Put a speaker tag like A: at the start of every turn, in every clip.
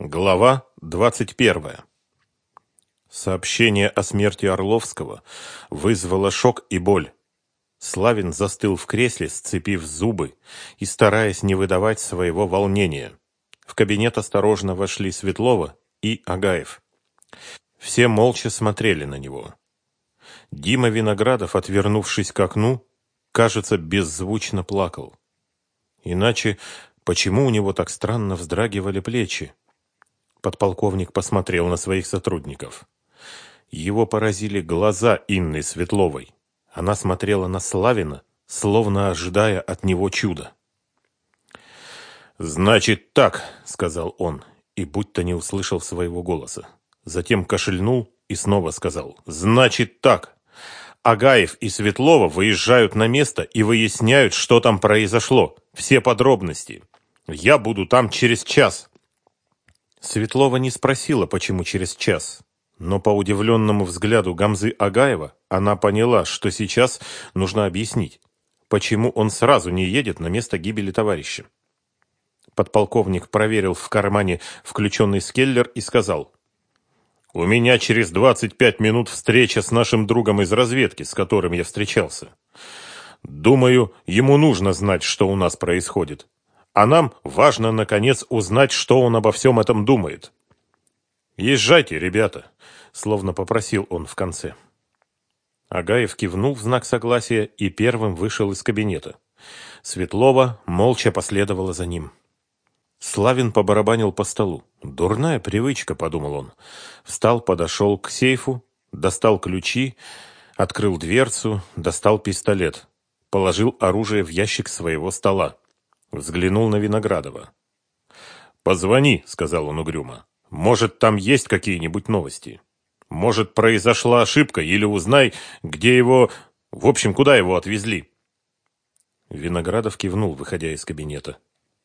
A: Глава 21. Сообщение о смерти Орловского вызвало шок и боль. Славин застыл в кресле, сцепив зубы и стараясь не выдавать своего волнения. В кабинет осторожно вошли Светлова и Агаев. Все молча смотрели на него. Дима Виноградов, отвернувшись к окну, кажется, беззвучно плакал. Иначе почему у него так странно вздрагивали плечи? Подполковник посмотрел на своих сотрудников. Его поразили глаза Инны Светловой. Она смотрела на Славина, словно ожидая от него чуда. «Значит так», — сказал он, и будто не услышал своего голоса. Затем кашельнул и снова сказал «Значит так». Агаев и Светлова выезжают на место и выясняют, что там произошло. Все подробности. Я буду там через час. Светлова не спросила, почему через час. Но по удивленному взгляду Гамзы Агаева она поняла, что сейчас нужно объяснить, почему он сразу не едет на место гибели товарища. Подполковник проверил в кармане включенный скеллер и сказал, «У меня через 25 минут встреча с нашим другом из разведки, с которым я встречался. Думаю, ему нужно знать, что у нас происходит а нам важно, наконец, узнать, что он обо всем этом думает. «Езжайте, ребята», — словно попросил он в конце. Агаев кивнул в знак согласия и первым вышел из кабинета. Светлова молча последовала за ним. Славин побарабанил по столу. «Дурная привычка», — подумал он. Встал, подошел к сейфу, достал ключи, открыл дверцу, достал пистолет. Положил оружие в ящик своего стола. Взглянул на Виноградова. «Позвони», — сказал он угрюмо. «Может, там есть какие-нибудь новости? Может, произошла ошибка, или узнай, где его... В общем, куда его отвезли?» Виноградов кивнул, выходя из кабинета.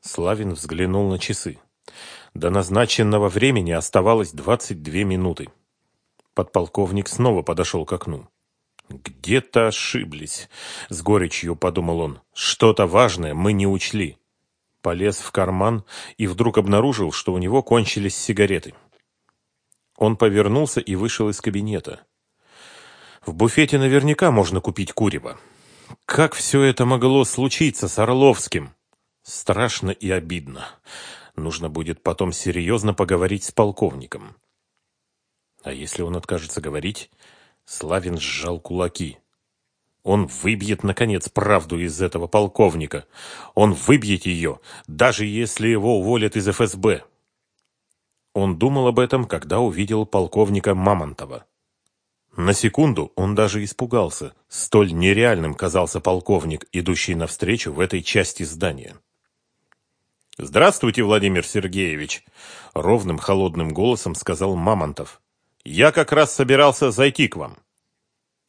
A: Славин взглянул на часы. До назначенного времени оставалось двадцать две минуты. Подполковник снова подошел к окну. «Где-то ошиблись», — с горечью подумал он. «Что-то важное мы не учли». Полез в карман и вдруг обнаружил, что у него кончились сигареты. Он повернулся и вышел из кабинета. В буфете наверняка можно купить курево. Как все это могло случиться с Орловским? Страшно и обидно. Нужно будет потом серьезно поговорить с полковником. А если он откажется говорить, Славин сжал кулаки. Он выбьет, наконец, правду из этого полковника. Он выбьет ее, даже если его уволят из ФСБ. Он думал об этом, когда увидел полковника Мамонтова. На секунду он даже испугался. Столь нереальным казался полковник, идущий навстречу в этой части здания. «Здравствуйте, Владимир Сергеевич!» — ровным холодным голосом сказал Мамонтов. Я как раз собирался зайти к вам.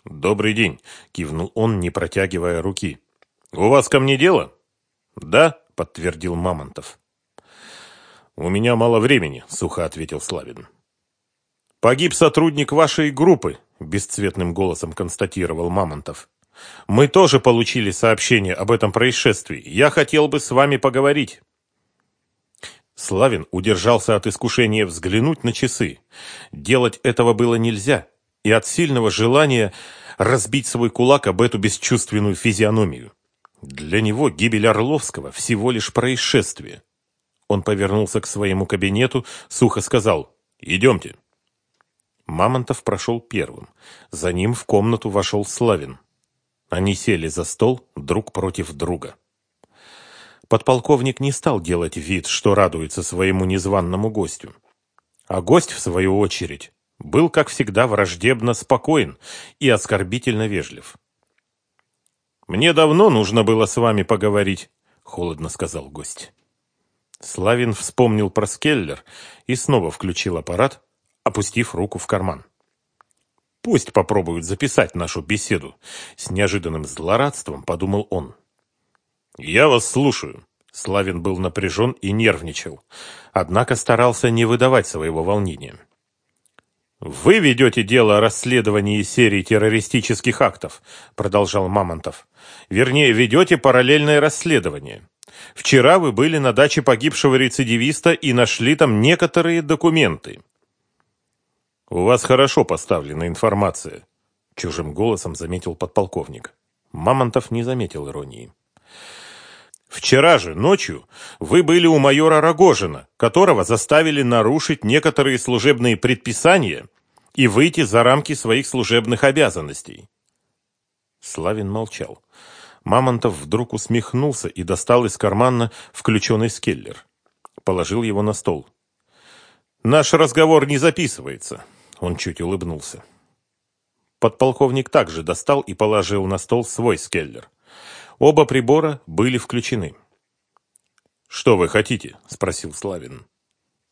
A: Добрый день, кивнул он, не протягивая руки. У вас ко мне дело? Да, подтвердил Мамонтов. У меня мало времени, сухо ответил Славин. Погиб сотрудник вашей группы, бесцветным голосом констатировал Мамонтов. Мы тоже получили сообщение об этом происшествии. Я хотел бы с вами поговорить. Славин удержался от искушения взглянуть на часы. Делать этого было нельзя, и от сильного желания разбить свой кулак об эту бесчувственную физиономию. Для него гибель Орловского всего лишь происшествие. Он повернулся к своему кабинету, сухо сказал «Идемте». Мамонтов прошел первым. За ним в комнату вошел Славин. Они сели за стол друг против друга. Подполковник не стал делать вид, что радуется своему незваному гостю. А гость, в свою очередь, был, как всегда, враждебно спокоен и оскорбительно вежлив. «Мне давно нужно было с вами поговорить», — холодно сказал гость. Славин вспомнил про Скеллер и снова включил аппарат, опустив руку в карман. «Пусть попробуют записать нашу беседу», — с неожиданным злорадством подумал он. «Я вас слушаю». Славин был напряжен и нервничал, однако старался не выдавать своего волнения. «Вы ведете дело о расследовании серии террористических актов», продолжал Мамонтов. «Вернее, ведете параллельное расследование. Вчера вы были на даче погибшего рецидивиста и нашли там некоторые документы. У вас хорошо поставлена информация, чужим голосом заметил подполковник. Мамонтов не заметил иронии. Вчера же ночью вы были у майора Рогожина, которого заставили нарушить некоторые служебные предписания и выйти за рамки своих служебных обязанностей. Славин молчал. Мамонтов вдруг усмехнулся и достал из кармана включенный скеллер. Положил его на стол. «Наш разговор не записывается», — он чуть улыбнулся. Подполковник также достал и положил на стол свой скеллер. Оба прибора были включены. «Что вы хотите?» – спросил Славин.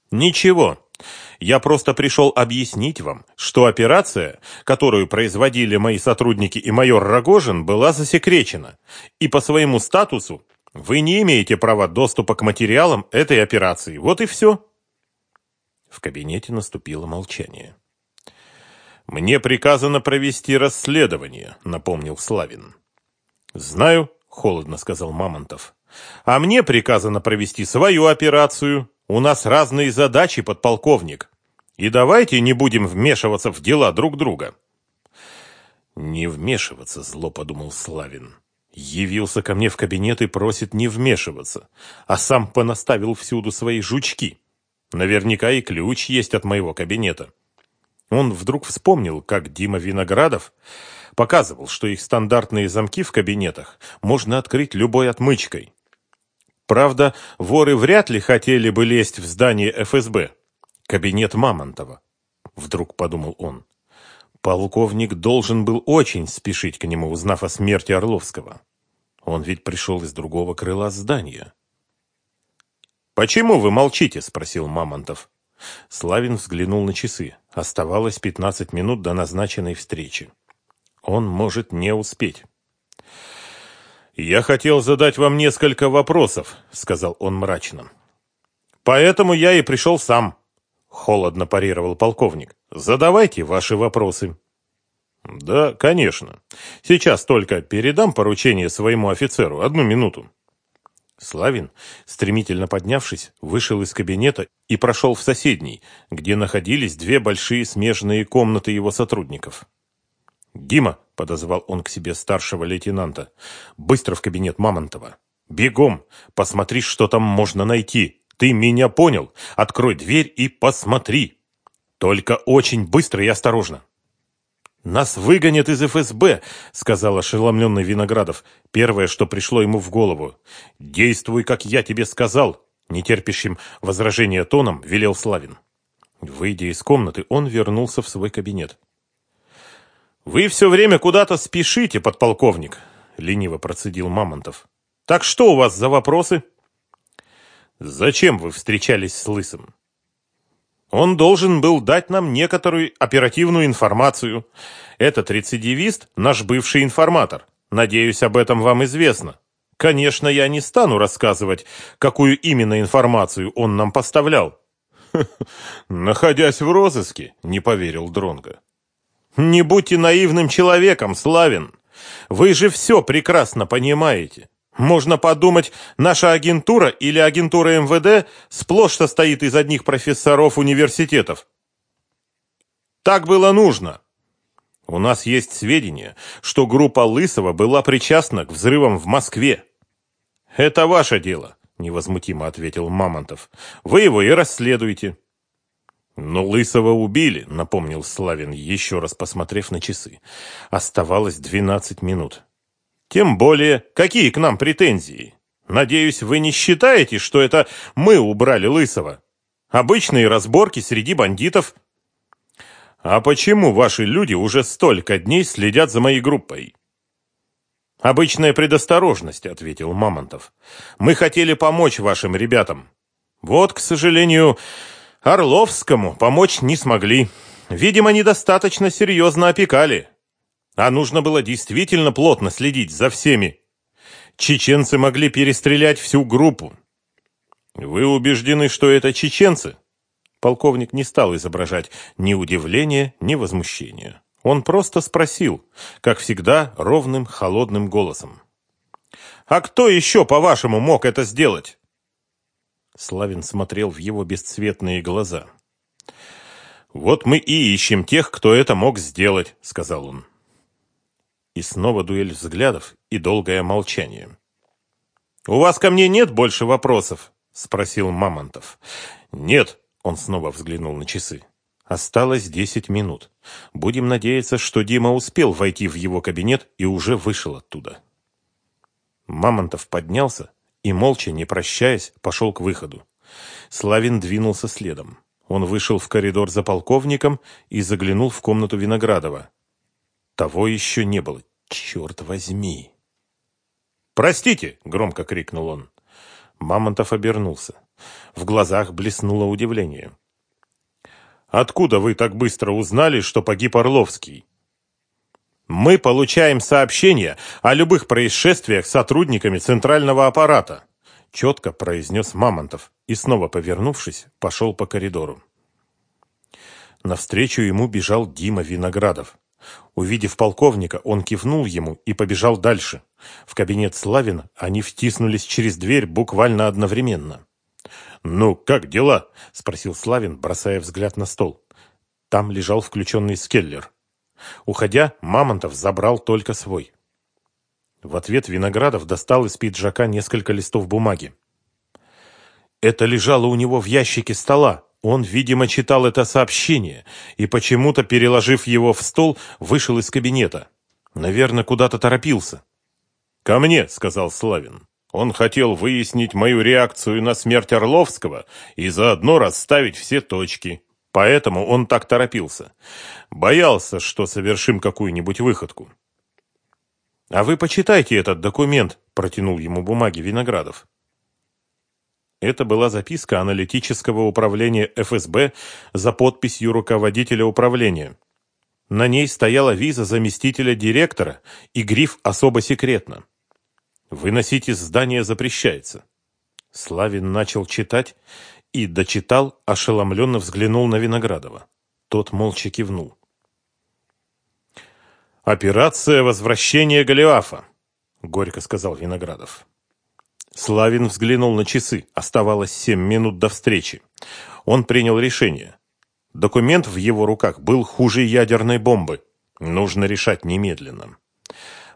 A: «Ничего. Я просто пришел объяснить вам, что операция, которую производили мои сотрудники и майор Рогожин, была засекречена, и по своему статусу вы не имеете права доступа к материалам этой операции. Вот и все». В кабинете наступило молчание. «Мне приказано провести расследование», — напомнил Славин. «Знаю, холодно сказал Мамонтов. А мне приказано провести свою операцию. У нас разные задачи, подполковник. И давайте не будем вмешиваться в дела друг друга. Не вмешиваться, зло подумал Славин. Явился ко мне в кабинет и просит не вмешиваться, а сам понаставил всюду свои жучки. Наверняка и ключ есть от моего кабинета. Он вдруг вспомнил, как Дима Виноградов показывал, что их стандартные замки в кабинетах можно открыть любой отмычкой. Правда, воры вряд ли хотели бы лезть в здание ФСБ. Кабинет Мамонтова. Вдруг подумал он. Полковник должен был очень спешить к нему, узнав о смерти Орловского. Он ведь пришел из другого крыла здания. «Почему вы молчите?» – спросил Мамонтов. Славин взглянул на часы. Оставалось пятнадцать минут до назначенной встречи. Он может не успеть. «Я хотел задать вам несколько вопросов», — сказал он мрачно. «Поэтому я и пришел сам», — холодно парировал полковник. «Задавайте ваши вопросы». «Да, конечно. Сейчас только передам поручение своему офицеру. Одну минуту». Славин, стремительно поднявшись, вышел из кабинета и прошел в соседний, где находились две большие смежные комнаты его сотрудников. «Дима!» — подозвал он к себе старшего лейтенанта. «Быстро в кабинет Мамонтова! Бегом! Посмотри, что там можно найти! Ты меня понял? Открой дверь и посмотри! Только очень быстро и осторожно!» «Нас выгонят из ФСБ», — сказал ошеломленный Виноградов. Первое, что пришло ему в голову. «Действуй, как я тебе сказал», — нетерпящим возражения тоном велел Славин. Выйдя из комнаты, он вернулся в свой кабинет. «Вы все время куда-то спешите, подполковник», — лениво процедил Мамонтов. «Так что у вас за вопросы?» «Зачем вы встречались с Лысым?» «Он должен был дать нам некоторую оперативную информацию. Этот рецидивист — наш бывший информатор. Надеюсь, об этом вам известно. Конечно, я не стану рассказывать, какую именно информацию он нам поставлял». «Находясь в розыске», — не поверил Дронго. Не будьте наивным человеком, Славин. Вы же все прекрасно понимаете. Можно подумать, наша агентура или агентура МВД сплошь состоит из одних профессоров университетов. Так было нужно. У нас есть сведения, что группа Лысого была причастна к взрывам в Москве. Это ваше дело, невозмутимо ответил Мамонтов. Вы его и расследуете. «Но Лысого убили», — напомнил Славин, еще раз посмотрев на часы. Оставалось двенадцать минут. «Тем более, какие к нам претензии? Надеюсь, вы не считаете, что это мы убрали Лысого? Обычные разборки среди бандитов». «А почему ваши люди уже столько дней следят за моей группой?» «Обычная предосторожность», — ответил Мамонтов. «Мы хотели помочь вашим ребятам. Вот, к сожалению, Орловскому помочь не смогли. Видимо, недостаточно серьезно опекали. А нужно было действительно плотно следить за всеми. Чеченцы могли перестрелять всю группу. Вы убеждены, что это чеченцы? Полковник не стал изображать ни удивления, ни возмущения. Он просто спросил, как всегда, ровным, холодным голосом. А кто еще, по-вашему, мог это сделать? Славин смотрел в его бесцветные глаза. «Вот мы и ищем тех, кто это мог сделать», — сказал он. И снова дуэль взглядов и долгое молчание. «У вас ко мне нет больше вопросов?» — спросил Мамонтов. «Нет», — он снова взглянул на часы. Осталось десять минут. Будем надеяться, что Дима успел войти в его кабинет и уже вышел оттуда. Мамонтов поднялся и, молча, не прощаясь, пошел к выходу. Славин двинулся следом. Он вышел в коридор за полковником и заглянул в комнату Виноградова. Того еще не было. Черт возьми! «Простите!» — громко крикнул он. Мамонтов обернулся. В глазах блеснуло удивление. Откуда вы так быстро узнали, что погиб Орловский? Мы получаем сообщения о любых происшествиях сотрудниками центрального аппарата, четко произнес Мамонтов и снова повернувшись, пошел по коридору. Навстречу ему бежал Дима Виноградов. Увидев полковника, он кивнул ему и побежал дальше. В кабинет Славина они втиснулись через дверь буквально одновременно. «Ну, как дела?» — спросил Славин, бросая взгляд на стол. Там лежал включенный скеллер. Уходя, Мамонтов забрал только свой. В ответ Виноградов достал из пиджака несколько листов бумаги. Это лежало у него в ящике стола. Он, видимо, читал это сообщение и, почему-то, переложив его в стол, вышел из кабинета. Наверное, куда-то торопился. «Ко мне», — сказал Славин. Он хотел выяснить мою реакцию на смерть Орловского и заодно расставить все точки. Поэтому он так торопился. Боялся, что совершим какую-нибудь выходку. «А вы почитайте этот документ», – протянул ему бумаги Виноградов. Это была записка аналитического управления ФСБ за подписью руководителя управления. На ней стояла виза заместителя директора и гриф «Особо секретно». Выносить из здания запрещается. Славин начал читать и дочитал, ошеломленно взглянул на Виноградова. Тот молча кивнул. «Операция возвращения Голиафа», — горько сказал Виноградов. Славин взглянул на часы. Оставалось семь минут до встречи. Он принял решение. Документ в его руках был хуже ядерной бомбы. Нужно решать немедленно.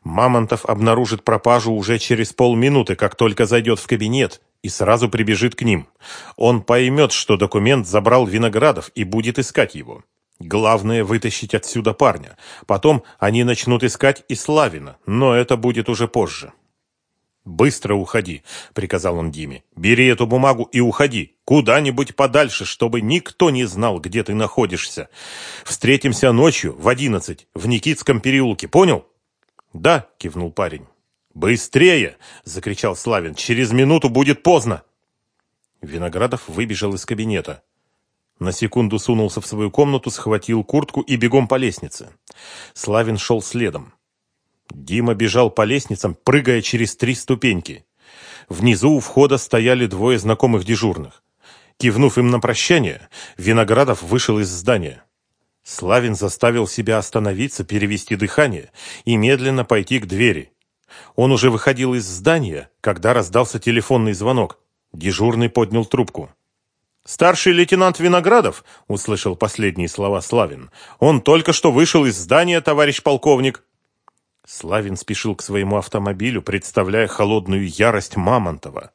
A: Мамонтов обнаружит пропажу уже через полминуты, как только зайдет в кабинет, и сразу прибежит к ним. Он поймет, что документ забрал Виноградов и будет искать его. Главное вытащить отсюда парня. Потом они начнут искать и Славина, но это будет уже позже. «Быстро уходи», — приказал он Диме. «Бери эту бумагу и уходи. Куда-нибудь подальше, чтобы никто не знал, где ты находишься. Встретимся ночью в одиннадцать в Никитском переулке, понял?» «Да», — кивнул парень. «Быстрее!» — закричал Славин. «Через минуту будет поздно!» Виноградов выбежал из кабинета. На секунду сунулся в свою комнату, схватил куртку и бегом по лестнице. Славин шел следом. Дима бежал по лестницам, прыгая через три ступеньки. Внизу у входа стояли двое знакомых дежурных. Кивнув им на прощание, Виноградов вышел из здания. Славин заставил себя остановиться, перевести дыхание и медленно пойти к двери. Он уже выходил из здания, когда раздался телефонный звонок. Дежурный поднял трубку. «Старший лейтенант Виноградов», — услышал последние слова Славин. «Он только что вышел из здания, товарищ полковник». Славин спешил к своему автомобилю, представляя холодную ярость Мамонтова.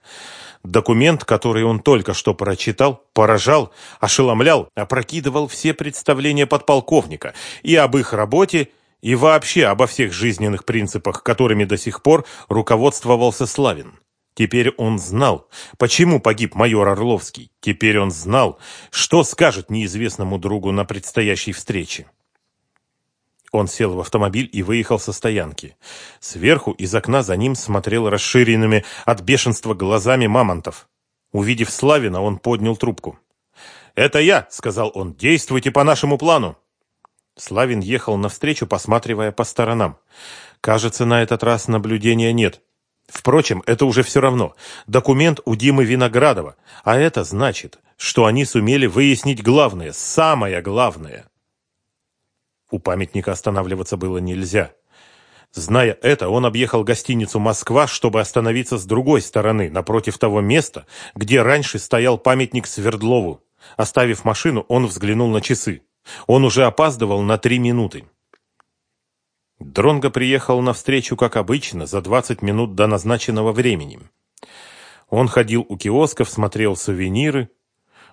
A: Документ, который он только что прочитал, поражал, ошеломлял, опрокидывал все представления подполковника и об их работе, и вообще обо всех жизненных принципах, которыми до сих пор руководствовался Славин. Теперь он знал, почему погиб майор Орловский. Теперь он знал, что скажет неизвестному другу на предстоящей встрече. Он сел в автомобиль и выехал со стоянки. Сверху из окна за ним смотрел расширенными от бешенства глазами Мамонтов. Увидев Славина, он поднял трубку. «Это я», — сказал он, — «действуйте по нашему плану». Славин ехал навстречу, посматривая по сторонам. Кажется, на этот раз наблюдения нет. Впрочем, это уже все равно. Документ у Димы Виноградова. А это значит, что они сумели выяснить главное, самое главное. У памятника останавливаться было нельзя. Зная это, он объехал гостиницу «Москва», чтобы остановиться с другой стороны, напротив того места, где раньше стоял памятник Свердлову. Оставив машину, он взглянул на часы. Он уже опаздывал на три минуты. Дронго приехал на встречу, как обычно, за 20 минут до назначенного времени. Он ходил у киосков, смотрел сувениры,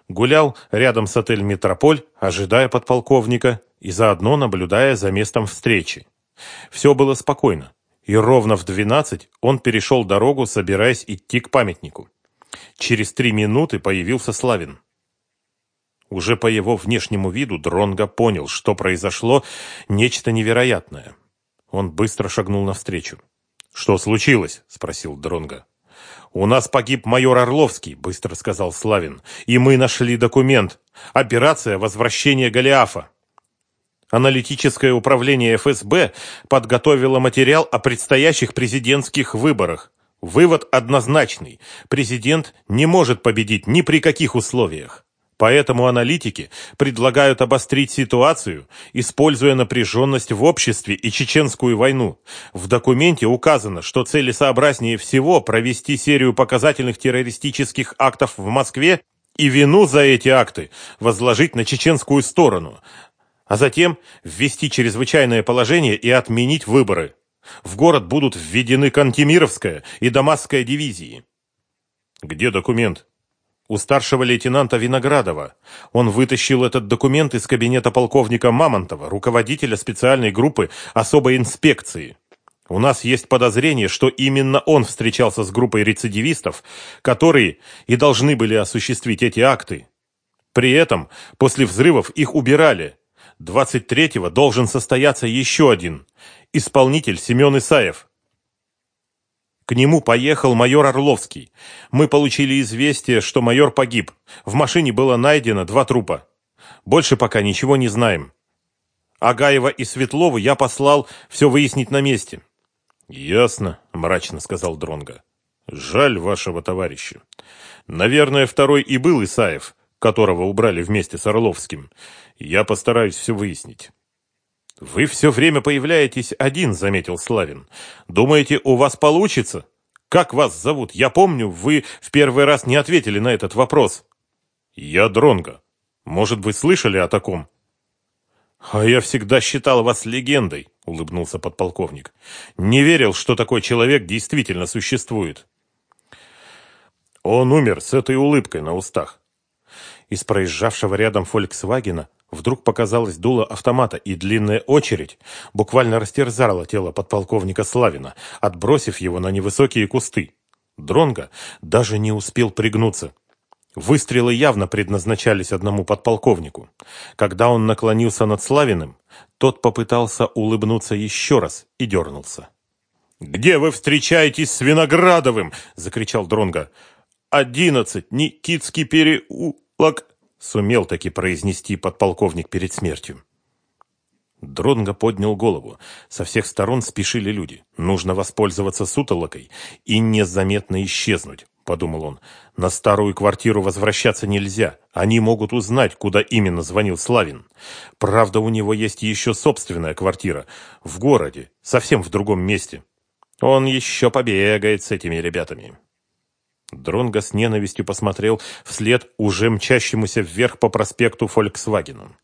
A: гулял рядом с отель «Метрополь», ожидая подполковника и заодно наблюдая за местом встречи. Все было спокойно, и ровно в двенадцать он перешел дорогу, собираясь идти к памятнику. Через три минуты появился Славин. Уже по его внешнему виду Дронго понял, что произошло нечто невероятное. Он быстро шагнул навстречу. «Что случилось?» – спросил Дронго. «У нас погиб майор Орловский», – быстро сказал Славин. «И мы нашли документ. Операция возвращения Голиафа». Аналитическое управление ФСБ подготовило материал о предстоящих президентских выборах. Вывод однозначный. Президент не может победить ни при каких условиях. Поэтому аналитики предлагают обострить ситуацию, используя напряженность в обществе и чеченскую войну. В документе указано, что целесообразнее всего провести серию показательных террористических актов в Москве и вину за эти акты возложить на чеченскую сторону, а затем ввести чрезвычайное положение и отменить выборы. В город будут введены Кантемировская и Дамасская дивизии. Где документ? У старшего лейтенанта Виноградова. Он вытащил этот документ из кабинета полковника Мамонтова, руководителя специальной группы особой инспекции. У нас есть подозрение, что именно он встречался с группой рецидивистов, которые и должны были осуществить эти акты. При этом после взрывов их убирали, 23-го должен состояться еще один. Исполнитель Семен Исаев. К нему поехал майор Орловский. Мы получили известие, что майор погиб. В машине было найдено два трупа. Больше пока ничего не знаем. Агаева и Светлову я послал все выяснить на месте. Ясно, мрачно сказал Дронга. Жаль вашего товарища. Наверное, второй и был Исаев, которого убрали вместе с Орловским. Я постараюсь все выяснить. Вы все время появляетесь один, заметил Славин. Думаете, у вас получится? Как вас зовут? Я помню, вы в первый раз не ответили на этот вопрос. Я Дронга. Может быть, слышали о таком? А я всегда считал вас легендой, улыбнулся подполковник. Не верил, что такой человек действительно существует. Он умер с этой улыбкой на устах. Из проезжавшего рядом «Фольксвагена» вдруг показалось дуло автомата, и длинная очередь буквально растерзала тело подполковника Славина, отбросив его на невысокие кусты. Дронго даже не успел пригнуться. Выстрелы явно предназначались одному подполковнику. Когда он наклонился над Славиным, тот попытался улыбнуться еще раз и дернулся. «Где вы встречаетесь с Виноградовым?» — закричал Дронго. «Одиннадцать, Никитский переу...» Сумел таки произнести подполковник перед смертью. Дронго поднял голову. Со всех сторон спешили люди. Нужно воспользоваться сутолокой и незаметно исчезнуть, подумал он. На старую квартиру возвращаться нельзя. Они могут узнать, куда именно звонил Славин. Правда, у него есть еще собственная квартира в городе, совсем в другом месте. Он еще побегает с этими ребятами. Дронго с ненавистью посмотрел вслед уже мчащемуся вверх по проспекту «Фольксвагену».